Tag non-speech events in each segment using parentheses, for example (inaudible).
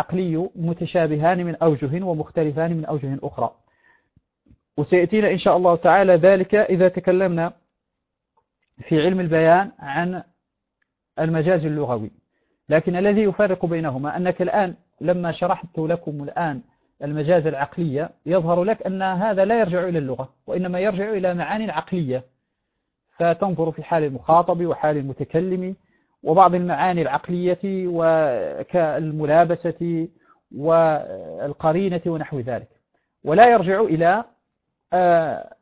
عقلي متشابهان من أوجه ومختلفان من أوجه أخرى. وسيأتينا إن شاء الله تعالى ذلك إذا تكلمنا في علم البيان عن المجاز اللغوي. لكن الذي يفرق بينهما أنك الآن لما شرحت لكم الآن المجاز العقلية يظهر لك أن هذا لا يرجع إلى اللغة وإنما يرجع إلى معاني عقلية فتنظر في حال المخاطب وحال المتكلم وبعض المعاني العقلية وكالملابسة والقرينة ونحو ذلك. ولا يرجع إلى آه،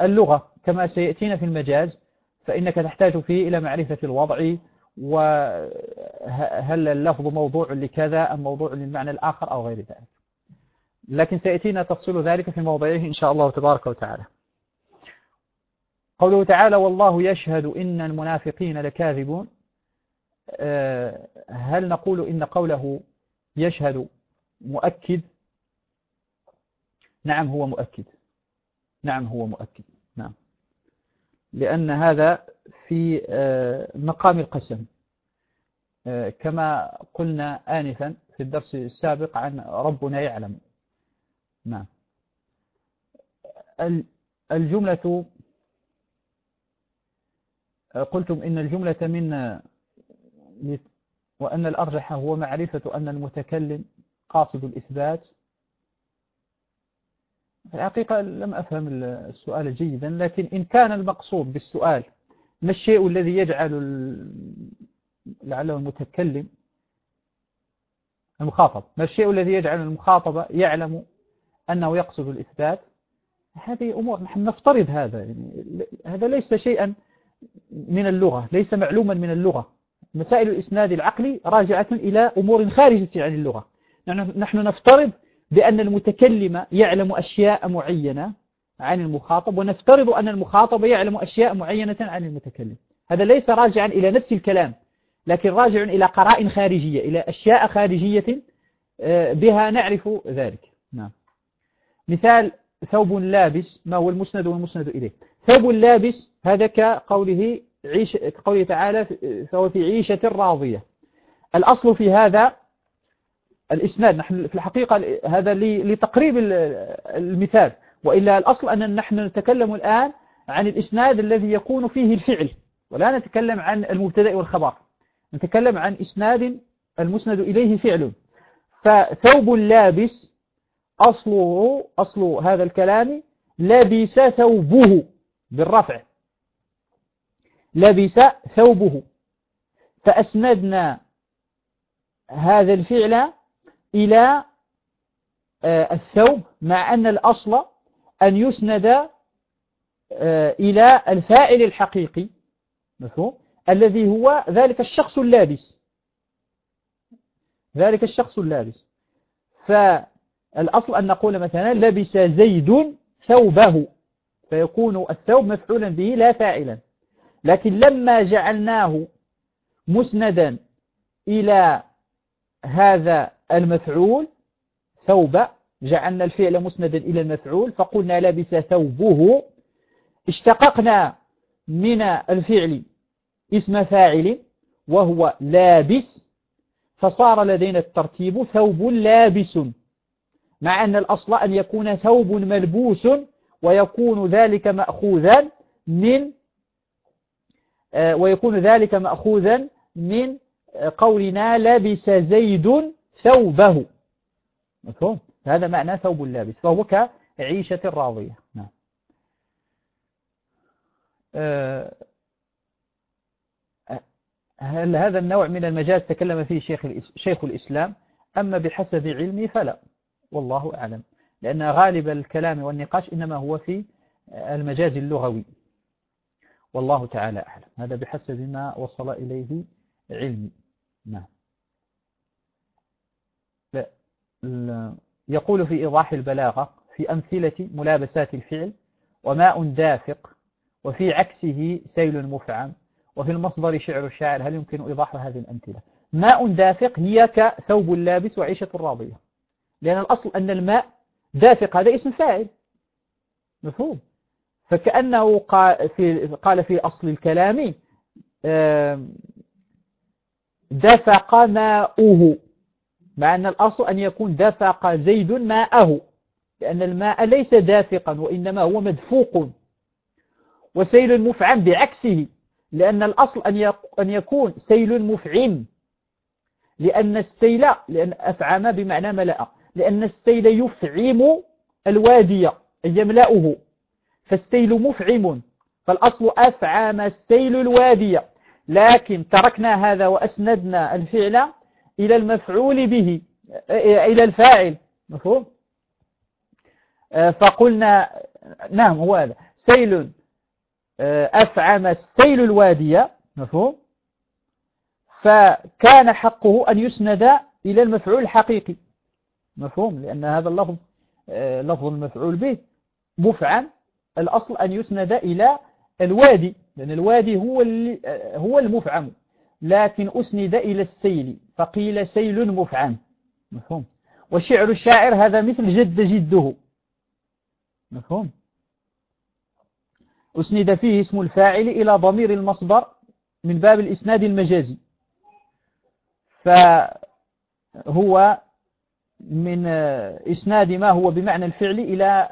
اللغة كما سيأتينا في المجاز فإنك تحتاج فيه إلى معرفة الوضع وهل اللفظ موضوع لكذا أم موضوع للمعنى الآخر أو غير ذلك. لكن سيأتينا تفصيل ذلك في موضعه إن شاء الله تبارك وتعالى. قوله تعالى والله يشهد إن المنافقين لكاذبون هل نقول إن قوله يشهد مؤكد؟ نعم هو مؤكد. نعم هو مؤكد. نعم. لأن هذا في آه، مقام القسم. آه، كما قلنا آنفا في الدرس السابق عن ربنا يعلم. نعم. الجملة قلتم إن الجملة من وأن الأرجح هو معرفة أن المتكلم قاصد الإثبات. في الحقيقة لم أفهم السؤال جيدا لكن إن كان المقصود بالسؤال ما الشيء الذي يجعل لعله المتكلم المخاطب؟ ما الشيء الذي يجعل المخاطب يعلم أنه يقصد الإثبات؟ هذه أمور نحن نفترض هذا يعني هذا ليس شيئا من اللغة ليس معلوما من اللغة. مسائل الإسناد العقلي راجعة إلى أمور خارجة عن اللغة. نحن نفترض بأن المتكلم يعلم أشياء معينة عن المخاطب ونفترض أن المخاطب يعلم أشياء معينة عن المتكلم. هذا ليس راجعا إلى نفس الكلام لكن راجع إلى قرائن خارجية إلى أشياء خارجية آه، بها نعرف ذلك. نعم. مثال ثوب لابس ما هو المسند والمسند إليه؟ ثوب لابس هذا كقوله عيش كقوله تعالى فهو في عيشة راضية. الأصل في هذا الإسناد. نحن في الحقيقة هذا لتقريب المثال. وإلا الأصل أن نحن نتكلم الآن عن الإسناد الذي يكون فيه الفعل. ولا نتكلم عن المبتدأ والخبر. نتكلم عن إسناد المسند إليه فعل. فثوب لابس أصله أصل هذا الكلام لبس ثوبه بالرفع. لبس ثوبه. فأسندنا هذا الفعل إلى آه، الثوب مع أن الأصل أن يسند آه، إلى الفاعل الحقيقي مفهوم؟ الذي هو ذلك الشخص اللابس. ذلك الشخص اللابس. فالأصل أن نقول مثلا لبس زيد ثوبه فيكون الثوب مفعولا به لا فاعلا. لكن لما جعلناه مسندا إلى هذا المفعول ثوب جعلنا الفعل مسندا إلى المفعول فقلنا لبس ثوبه. اشتققنا من الفعل اسم فاعل وهو لابس فصار لدينا الترتيب ثوب لابس مع أن الأصل أن يكون ثوب ملبوس ويكون ذلك مأخوذا من ويكون ذلك مأخوذا من قولنا لبس زيد ثوبه. مفهوم؟ هذا معنى ثوب اللابس فهو كعيشة راضية. نعم. آه، هل هذا النوع من المجاز تكلم فيه شيخ شيخ الإسلام؟ أما بحسب علمي فلا. والله أعلم. لأن غالب الكلام والنقاش إنما هو في المجاز اللغوي. والله تعالى أعلم. هذا بحسب ما وصل إليه علمي نعم. يقول في إيضاح البلاغة في أمثلة ملابسات الفعل وماء دافق وفي عكسه سيل مفعم وفي المصدر شعر الشاعر هل يمكن إيضاح هذه الأمثلة؟ ماء دافق هي كثوب لابس وعيشة راضية لأن الأصل أن الماء دافق هذا اسم فاعل. مفهوم؟ فكأنه قال في, قال في أصل الكلام دفق ماؤه مع أن الأصل أن يكون دفق زيد ماءه لأن الماء ليس دافقا وإنما هو مدفوق. وسيل مفعم بعكسه لأن الأصل أن يكون سيل مفعم. لأن السيل لأن أفعم بمعنى ملأ لأن السيل يفعم الوادي يملأه. فالسيل مفعم فالأصل أفعم السيل الوادي. لكن تركنا هذا وأسندنا الفعل إلى المفعول به إلى الفاعل مفهوم؟ فقلنا نعم هو هذا. سيل أفعم السيل الوادي مفهوم؟ فكان حقه أن يسند إلى المفعول الحقيقي مفهوم؟ لأن هذا اللفظ لفظ المفعول به مفعم الأصل أن يسند إلى الوادي لأن الوادي هو هو المفعم. لكن أسند إلى السيل فقيل سيل مفعم. مفهوم؟ وشعر الشاعر هذا مثل جد جده. مفهوم؟ أسند فيه اسم الفاعل إلى ضمير المصدر من باب الإسناد المجازي. فهو من إسناد ما هو بمعنى الفعل إلى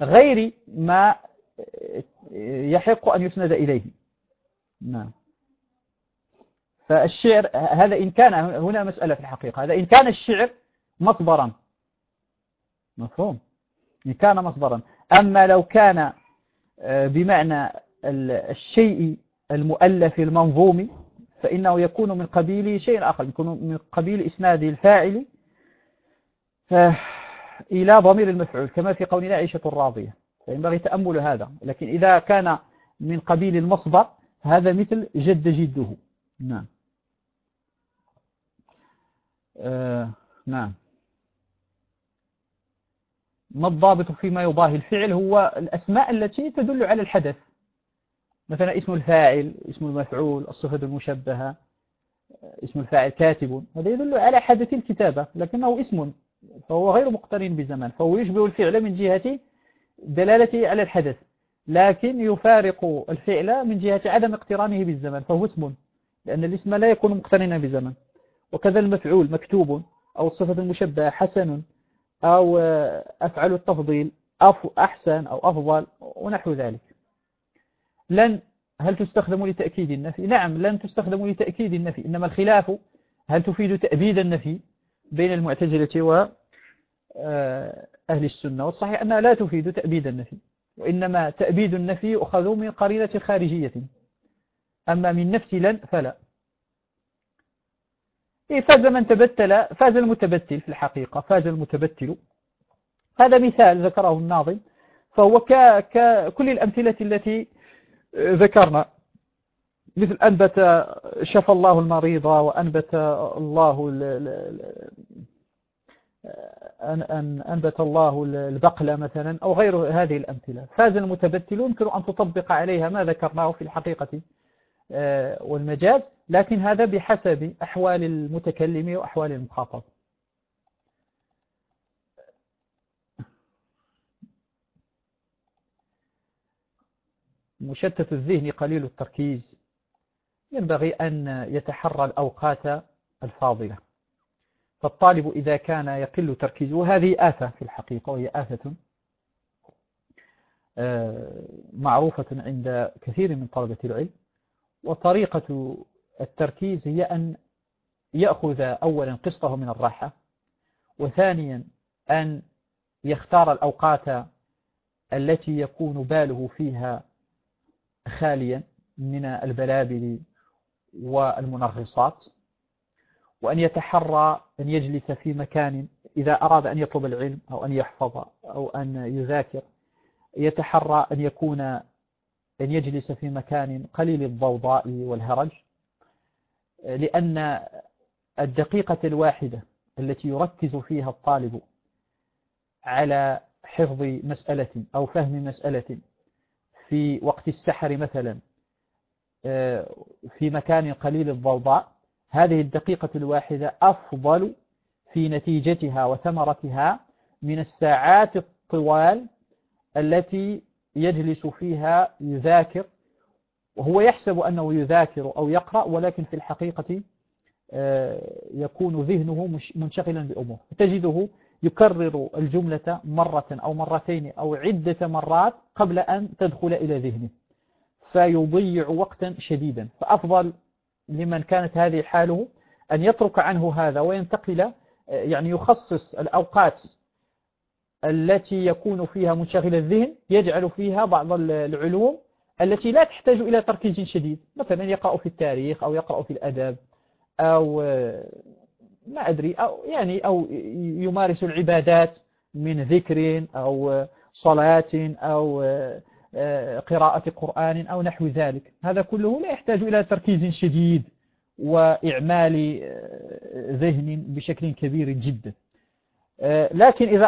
غير ما يحق أن يسند إليه. نعم. فالشعر هذا إن كان هنا مسألة في الحقيقة هذا إن كان الشعر مصدرا مفهوم. إن كان مصدرا أما لو كان آه، بمعنى الشيء المؤلف المنظوم فإنه يكون من قبيل شيء آخر يكون من قبيل إسناد الفاعل. إلى ضمير المفعول كما في قولنا عيشة الراضية فينبغي تأمل هذا. لكن إذا كان من قبيل المصدر هذا مثل جد جده. نعم. آه نعم. ما الضابط فيما يضاهي الفعل هو الأسماء التي تدل على الحدث. مثلا اسم الفاعل اسم المفعول الصفة المشبهة اسم الفاعل كاتب. هذا يدل على حدث الكتابة لكنه اسم. فهو غير مقترن بزمان فهو يشبه الفعل من جهة دلالته على الحدث لكن يفارق الفعل من جهة عدم اقترانه بالزمن فهو اسم لأن الاسم لا يكون مقترنا بزمن وكذا المفعول مكتوب أو الصفة المشبهة حسن أو أفعل التفضيل أحسن أو أفضل ونحو ذلك. لن هل تستخدم لتأكيد النفي؟ نعم لن تستخدم لتأكيد النفي إنما الخلاف هل تفيد تأبيد النفي بين المعتزلة أهل السنة. والصحيح أنها لا تفيد تأبيد النفي وإنما تأبيد النفي يؤخذ من قرينة خارجية. أما من نفس لن فلا. إيه فاز من تبتل فاز المتبتل في الحقيقة فاز المتبتل. هذا مثال ذكره الناظم فهو ككل الأمثلة التي ذكرنا مثل أنبت شفى الله المريض وأنبت الله أن أنبت الله البقلة مثلا أو غير هذه الأمثلة. فاز المتبتل يمكن أن تطبق عليها ما ذكرناه في الحقيقة آه، والمجاز لكن هذا بحسب أحوال المتكلم وأحوال المخاطب. مشتت الذهن قليل التركيز ينبغي أن يتحرى الأوقات الفاضلة. فالطالب إذا كان يقل تركيزه وهذه آفة في الحقيقة وهي آفة آه، معروفة عند كثير من طلبة العلم. وطريقة التركيز هي أن يأخذ أولا قسطه من الراحة وثانيا أن يختار الأوقات التي يكون باله فيها خاليا من البلابل والمنغصات. وأن يتحرى أن يجلس في مكان إذا أراد أن يطلب العلم أو أن يحفظ أو أن يذاكر. يتحرى أن يكون أن يجلس في مكان قليل الضوضاء والهرج. لأن الدقيقة الواحدة التي يركز فيها الطالب على حفظ مسألة أو فهم مسألة في وقت السحر مثلا في مكان قليل الضوضاء هذه الدقيقة الواحدة أفضل في نتيجتها وثمرتها من الساعات الطوال التي يجلس فيها يذاكر وهو يحسب أنه يذاكر أو يقرأ ولكن في الحقيقة يكون ذهنه منشغلا بأمور. تجده يكرر الجملة مرة أو مرتين أو عدة مرات قبل أن تدخل إلى ذهنه فيضيع وقتا شديدا. فأفضل لمن كانت هذه حاله أن يترك عنه هذا وينتقل يعني يخصص الأوقات التي يكون فيها منشغل الذهن يجعل فيها بعض العلوم التي لا تحتاج إلى تركيز شديد مثلا يقرأ في التاريخ أو يقرأ في الأدب أو ما أدري أو يعني أو يمارس العبادات من ذكر أو صلاة أو قراءة قرآن أو نحو ذلك. هذا كله لا يحتاج إلى تركيز شديد وإعمال ذهن بشكل كبير جدا. لكن إذا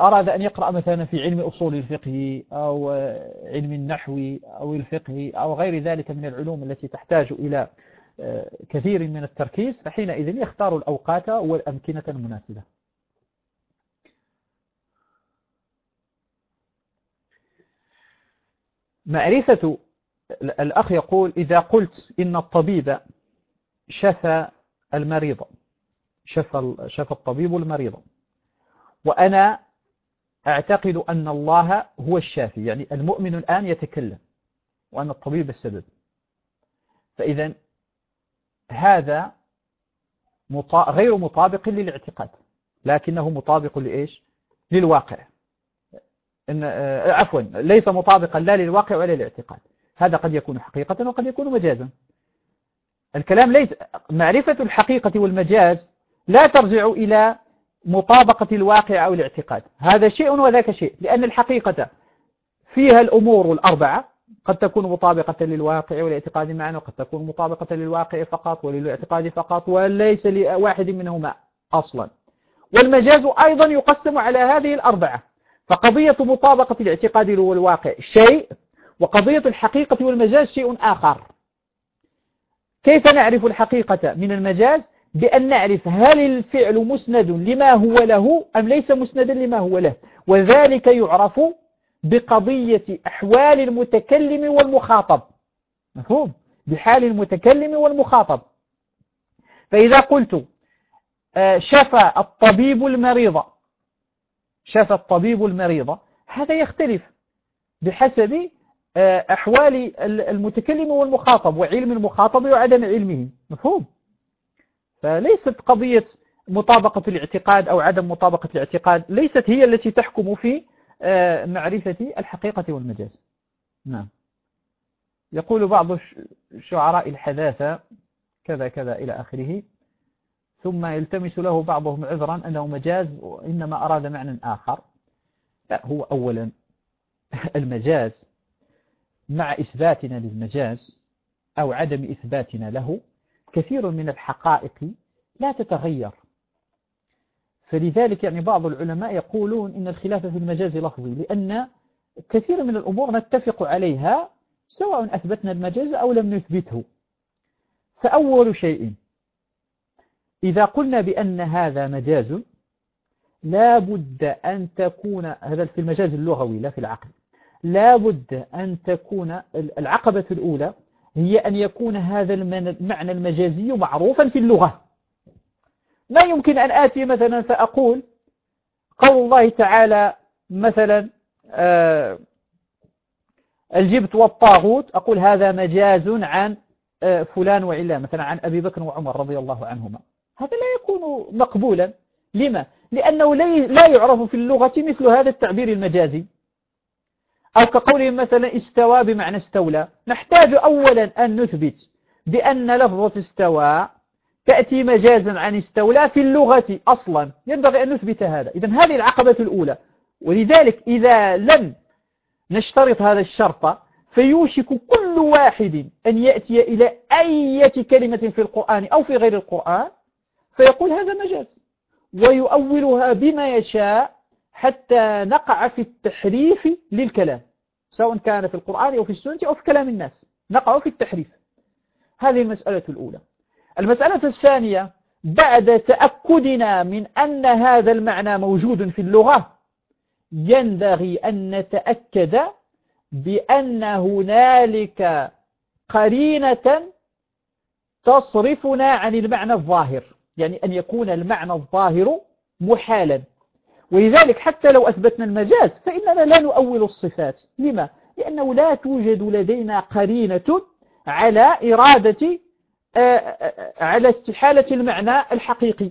أراد أن يقرأ مثلا في علم أصول الفقه أو علم النحو أو الفقه أو غير ذلك من العلوم التي تحتاج إلى كثير من التركيز فحينئذ يختار الأوقات والأمكنة المناسبة. معرفة الأخ يقول إذا قلت إن الطبيب شفى المريض شفى, شفى الطبيب المريض وأنا أعتقد أن الله هو الشافي يعني المؤمن الآن يتكلم وأن الطبيب السبب. فإذا هذا غير مطابق للاعتقاد لكنه مطابق لإيش؟ للواقع. إن آه، عفوا ليس مطابقا لا للواقع ولا للاعتقاد. هذا قد يكون حقيقة وقد يكون مجازا. الكلام ليس معرفة الحقيقة والمجاز لا ترجع إلى مطابقة الواقع أو الاعتقاد. هذا شيء وذاك شيء لأن الحقيقة فيها الأمور الأربعة. قد تكون مطابقة للواقع والاعتقاد معا وقد تكون مطابقة للواقع فقط وللاعتقاد فقط وليس لواحد منهما أصلا. والمجاز أيضا يقسم على هذه الأربعة. فقضية مطابقة الاعتقاد والواقع شيء وقضية الحقيقة والمجاز شيء آخر. كيف نعرف الحقيقة من المجاز؟ بأن نعرف هل الفعل مسند لما هو له أم ليس مسندا لما هو له. وذلك يعرف بقضية أحوال المتكلم والمخاطب. مفهوم؟ بحال المتكلم والمخاطب. فإذا قلت آه، شفى الطبيب المريض شفى الطبيب المريض هذا يختلف بحسب آه، أحوال المتكلم والمخاطب وعلم المخاطب وعدم علمه. مفهوم؟ فليست قضية مطابقة الاعتقاد أو عدم مطابقة الاعتقاد ليست هي التي تحكم في آه، معرفة الحقيقة والمجاز. نعم. يقول بعض شعراء الحداثة كذا كذا إلى آخره. ثم يلتمس له بعضهم عذرا أنه مجاز وإنما أراد معنى آخر. لا هو أولا (laughs) المجاز مع إثباتنا للمجاز أو عدم إثباتنا له. كثير من الحقائق لا تتغير. فلذلك يعني بعض العلماء يقولون إن الخلاف في المجاز لفظي لأن كثير من الأمور نتفق عليها سواء أثبتنا المجاز أو لم نثبته. فأول شيء إذا قلنا بأن هذا مجاز لا بد أن تكون هذا في المجاز اللغوي لا في العقل لا بد أن تكون العقبة الأولى هي أن يكون هذا المعنى المجازي معروفا في اللغة. ما يمكن أن آتي مثلا فأقول قول الله تعالى مثلا آه، الجبت والطاغوت أقول هذا مجاز عن آه، فلان وعلان مثلا عن أبي بكر وعمر رضي الله عنهما. هذا لا يكون مقبولا. لما؟ لأنه لا يعرف في اللغة مثل هذا التعبير المجازي. أو كقولهم مثلا استوى بمعنى استولى. نحتاج أولا أن نثبت بأن لفظة استوى تأتي مجازا عن استولى في اللغة أصلا. ينبغي أن نثبت هذا. إذا هذه العقبة الأولى. ولذلك إذا لم نشترط هذا الشرط فيوشك كل واحد أن يأتي إلى أي كلمة في القرآن أو في غير القرآن. فيقول هذا مجاز. ويؤولها بما يشاء حتى نقع في التحريف للكلام سواء كان في القرآن أو في السنة أو في كلام الناس نقع في التحريف. هذه المسألة الأولى. المسألة الثانية بعد تأكدنا من أن هذا المعنى موجود في اللغة ينبغي أن نتأكد بأن هنالك قرينة تصرفنا عن المعنى الظاهر. يعني أن يكون المعنى الظاهر محالا ولذلك حتى لو أثبتنا المجاز فإننا لا نؤول الصفات لما؟ لأنه لا توجد لدينا قرينة على إرادة آه، آه، على استحالة المعنى الحقيقي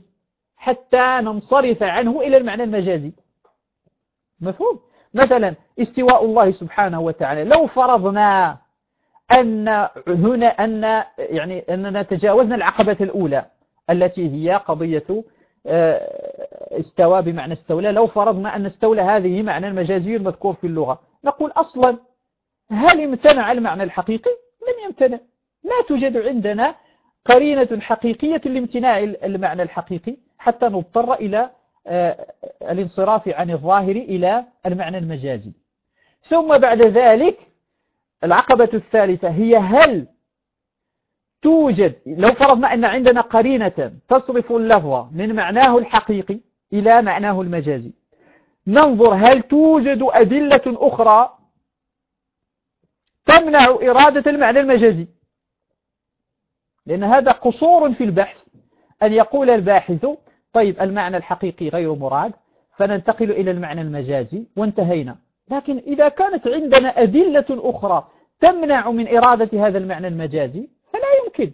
حتى ننصرف عنه إلى المعنى المجازي مفهوم؟ مثلا استواء الله سبحانه وتعالى لو فرضنا أن هنا أن يعني أننا تجاوزنا العقبة الأولى التي هي قضية آه، استوى بمعنى استولى لو فرضنا أن استولى هذه معنى المجازي المذكور في اللغة. نقول أصلا هل امتنع المعنى الحقيقي؟ لم يمتنع. لا توجد عندنا قرينة حقيقية لامتناع المعنى الحقيقي حتى نضطر إلى آه، الانصراف عن الظاهر إلى المعنى المجازي. ثم بعد ذلك العقبة الثالثة هي هل توجد لو فرضنا أن عندنا قرينة تصرف اللفظ من معناه الحقيقي إلى معناه المجازي. ننظر هل توجد أدلة أخرى تمنع إرادة المعنى المجازي؟ لأن هذا قصور في البحث. أن يقول الباحث طيب المعنى الحقيقي غير مراد فننتقل إلى المعنى المجازي وانتهينا. لكن إذا كانت عندنا أدلة أخرى تمنع من إرادة هذا المعنى المجازي فلا يمكن.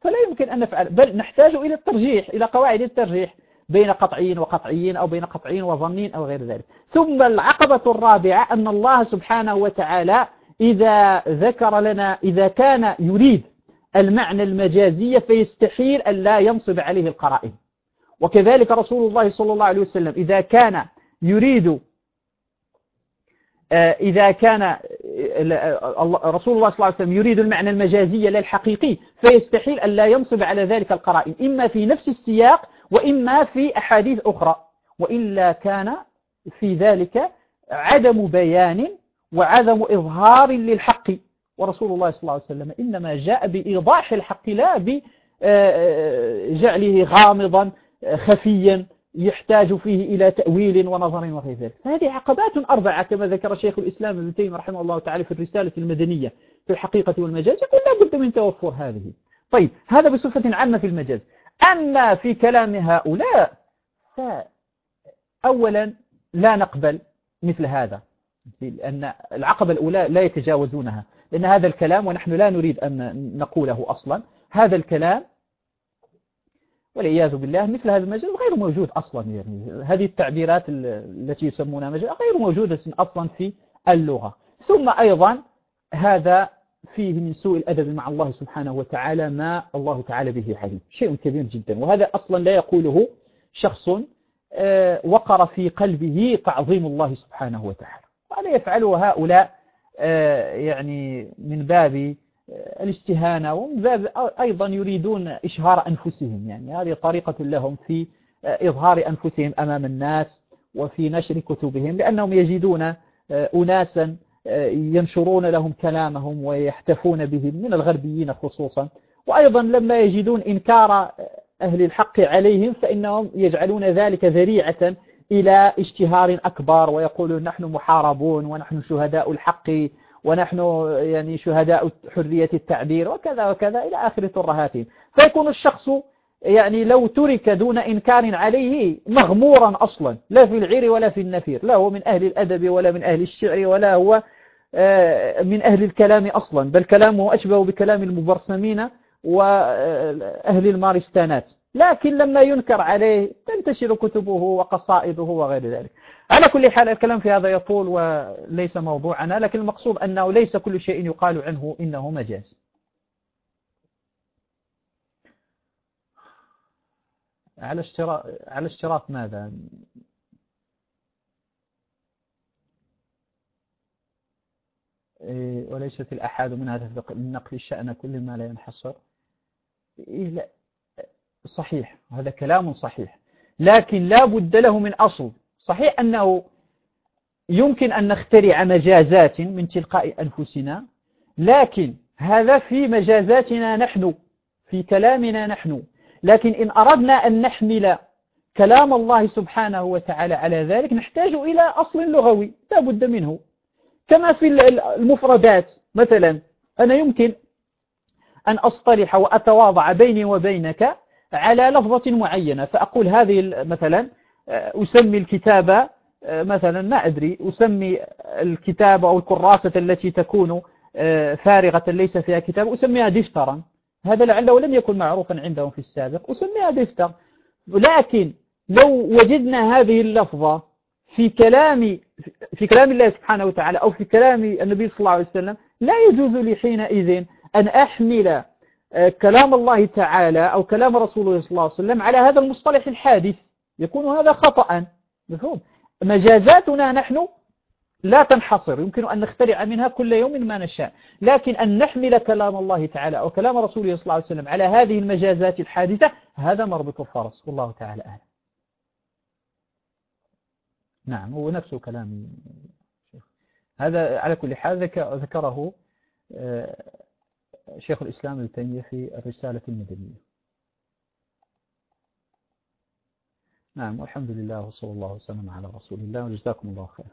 فلا يمكن أن نفعل. بل نحتاج إلى الترجيح إلى قواعد الترجيح بين قطعين وقطعيين أو بين قطعين وظنين أو غير ذلك. ثم العقبة الرابعة أن الله سبحانه وتعالى إذا ذكر لنا إذا كان يريد المعنى المجازي فيستحيل أن لا ينصب عليه القرائن. وكذلك رسول الله صلى الله عليه وسلم إذا كان يريد إذا كان آه، رسول الله صلى الله عليه وسلم يريد المعنى المجازي لا الحقيقي فيستحيل أن لا ينصب على ذلك القرائن إما في نفس السياق وإما في أحاديث أخرى. وإلا كان في ذلك عدم بيان وعدم إظهار للحق. ورسول الله صلى الله عليه وسلم إنما جاء بإيضاح الحق لا بجعله غامضا خفيا. يحتاج فيه إلى تأويل ونظر وغير ذلك. فهذه عقبات أربعة كما ذكر شيخ الإسلام ابن تيمية رحمه الله تعالى في الرسالة المدنية في الحقيقة والمجاز يقول لا بد من توفر هذه. طيب هذا بصفة عامة في المجاز. أما في كلام هؤلاء فأولا لا نقبل مثل هذا لأن العقبة الأولى لا يتجاوزونها لأن هذا الكلام ونحن لا نريد أن نقوله أصلا. هذا الكلام والعياذ بالله مثل هذا المجال غير موجود أصلا يعني. هذه التعبيرات التي يسمونها مجال غير موجودة أصلا في اللغة. ثم أيضا هذا فيه من سوء الأدب مع الله سبحانه وتعالى ما الله تعالى به عليم. شيء كبير جدا. وهذا أصلا لا يقوله شخص آه، وقر في قلبه تعظيم الله سبحانه وتعالى. وهذا يفعله هؤلاء آه، يعني من باب الاستهانة ومن باب أيضا يريدون إشهار أنفسهم. يعني هذه طريقة لهم في إظهار أنفسهم أمام الناس وفي نشر كتبهم لأنهم يجدون أناسا ينشرون لهم كلامهم ويحتفون بهم من الغربيين خصوصا. وأيضا لما يجدون إنكار أهل الحق عليهم فإنهم يجعلون ذلك ذريعة إلى اشتهار أكبر ويقولون نحن محاربون ونحن شهداء الحق ونحن يعني شهداء حرية التعبير وكذا وكذا إلى آخر ترهاتهم فيكون الشخص يعني لو ترك دون إنكار عليه مغمورا أصلا لا في العير ولا في النفير لا هو من أهل الأدب ولا من أهل الشعر ولا هو آه، من أهل الكلام أصلا بل كلامه أشبه بكلام المبرسمين وأهل المارستانات. لكن لما ينكر عليه تنتشر كتبه وقصائده وغير ذلك. على كل حال الكلام في هذا يطول وليس موضوعنا لكن المقصود أنه ليس كل شيء يقال عنه إنه مجاز. على اشتراط على اشتراط ماذا؟ إيه، وليست الأحاد من هذا النقل الشأن كل ما لا ينحصر. إيه لا صحيح هذا كلام صحيح لكن لا بد له من أصل. صحيح أنه يمكن أن نخترع مجازات من تلقاء أنفسنا لكن هذا في مجازاتنا نحن في كلامنا نحن. لكن إن أردنا أن نحمل كلام الله سبحانه وتعالى على ذلك نحتاج إلى أصل لغوي لا بد منه. كما في المفردات مثلا أنا يمكن أن أصطلح وأتواضع بيني وبينك على لفظة معينة فأقول هذه مثلا أسمي الكتابة مثلا ما أدري أسمي الكتابة أو الكراسة التي تكون فارغة ليس فيها كتاب أسميها دفترا. هذا لعله لم يكن معروفا عندهم في السابق أسميها دفتر. لكن لو وجدنا هذه اللفظة في كلام في كلام الله سبحانه وتعالى أو في كلام النبي صلى الله عليه وسلم لا يجوز لي حينئذ أن أحمل آه، كلام الله تعالى أو كلام رسوله صلى الله عليه وسلم على هذا المصطلح الحادث. يكون هذا خطأ. مفهوم؟ مجازاتنا نحن لا تنحصر. يمكن أن نخترع منها كل يوم ما نشاء. لكن أن نحمل كلام الله تعالى أو كلام رسوله صلى الله عليه وسلم على هذه المجازات الحادثة هذا مربط الفرس والله تعالى أعلم نعم هو نفس كلام. هذا على كل حال ذكره آه، شيخ الإسلام ابن تيمية في الرسالة المدنية. نعم والحمد لله وصلى الله وسلم على رسول الله وجزاكم الله خير